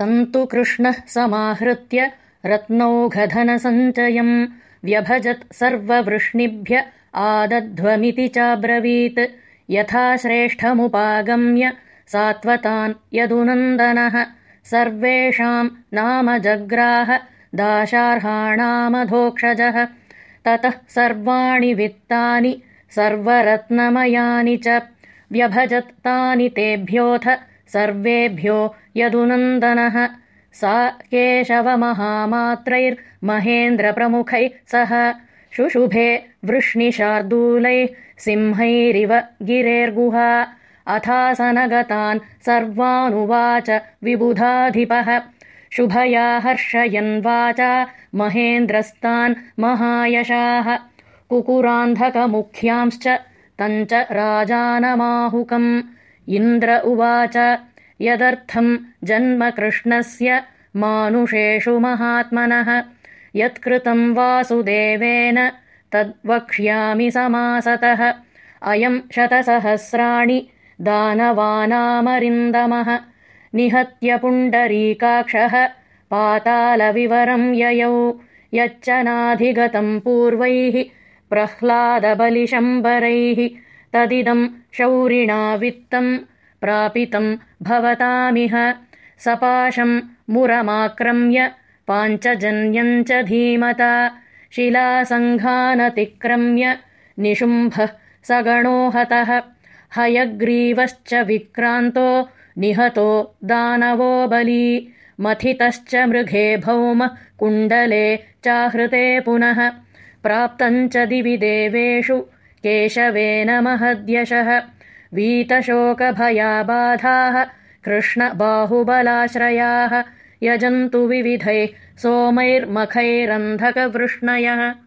तन्तु कृष्णः समाहृत्य रत्नौघधनसञ्चयम् व्यभजत् सर्ववृष्णिभ्य आदध्वमिति चाब्रवीत्। यथा श्रेष्ठमुपागम्य सात्वतान् यदुनन्दनः। सर्वेषाम् नाम जग्राह दाशार्हाणामधोक्षजः। ततः सर्वाणि वित्तानि सर्वरत्नमयानि च व्यभजत् तानि तेभ्योऽथ सर्वेभ्यो यदुनन्दनः। सा केशवमहामात्रैर्महेन्द्रप्रमुखैः सह। शुशुभे वृष्णिशार्दूलैः सिंहैरिव गिरेर्गुहा। अथासनगतान् सर्वानुवाच विबुधाधिपः। शुभया हर्षयन् वाचा महेन्द्रस्तान् महायशाः। कुकुरान्धकमुख्यांश्च तञ्च राजानमाहुकम् इन्द्र उवाच यदर्थम् जन्म कृष्णस्य मानुषेषु महात्मनः। यत्कृतम् वासुदेवेन तद्वक्ष्यामि समासतः। अयम् शतसहस्राणि दानवानामरिन्दमः। निहत्य पुण्डरीकाक्षः पातालविवरम् ययौ। यच्च नाधिगतम् पूर्वैः प्रह्लादबलिशम्बरैः तदिदम् शौरिणा वित्तम् प्रापितम् भवतामिह सपाशम् मुरमाक्रम्य पाञ्चजन्यम् च धीमता शिलासङ्घानतिक्रम्य निशुम्भः सगणो हतः हयग्रीवश्च विक्रान्तो निहतो दानवो बली मथितश्च मृगे भौमः कुण्डले चाहृते पुनः प्राप्तम् च दिवि देवेषु केशवेन महद्यशः वीतशोकभयाबाधाः। कृष्णबाहुबलाश्रयाः यजन्तु विविधैः। सोमैर्मखैरन्धकवृष्णयः